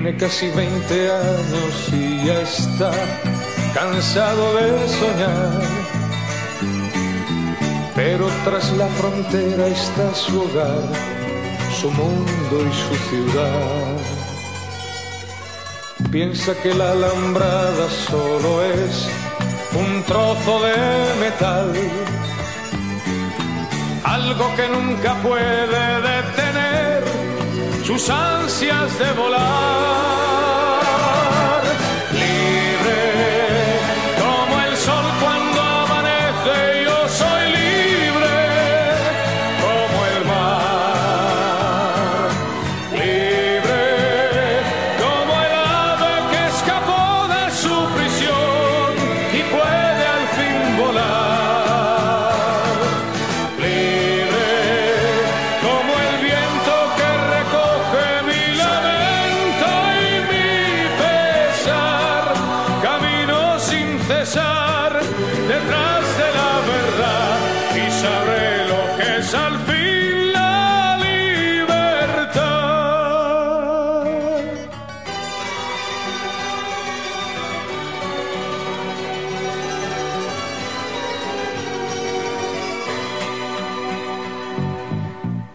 Tiene casi 20 años y ya está cansado de soñar. Pero tras la frontera está su hogar, su mundo y su ciudad. Piensa que la alambrada solo es un trozo de metal, algo que nunca puede sus ansias de volar.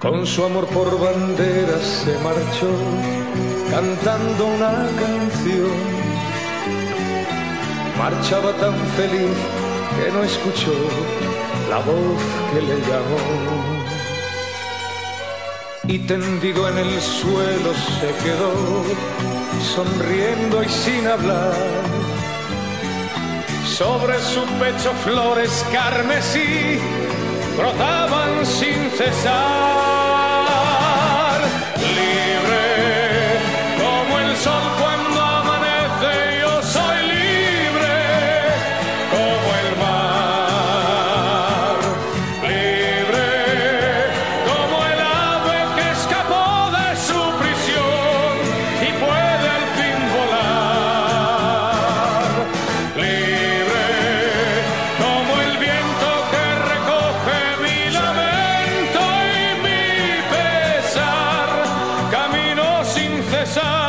Con su amor por bandera se marchó cantando una canción. Marchaba tan feliz que no escuchó la voz que le llamó. Y tendido en el suelo se quedó, sonriendo y sin hablar. Sobre su pecho flores carmesí brotaban sin cesar. sun.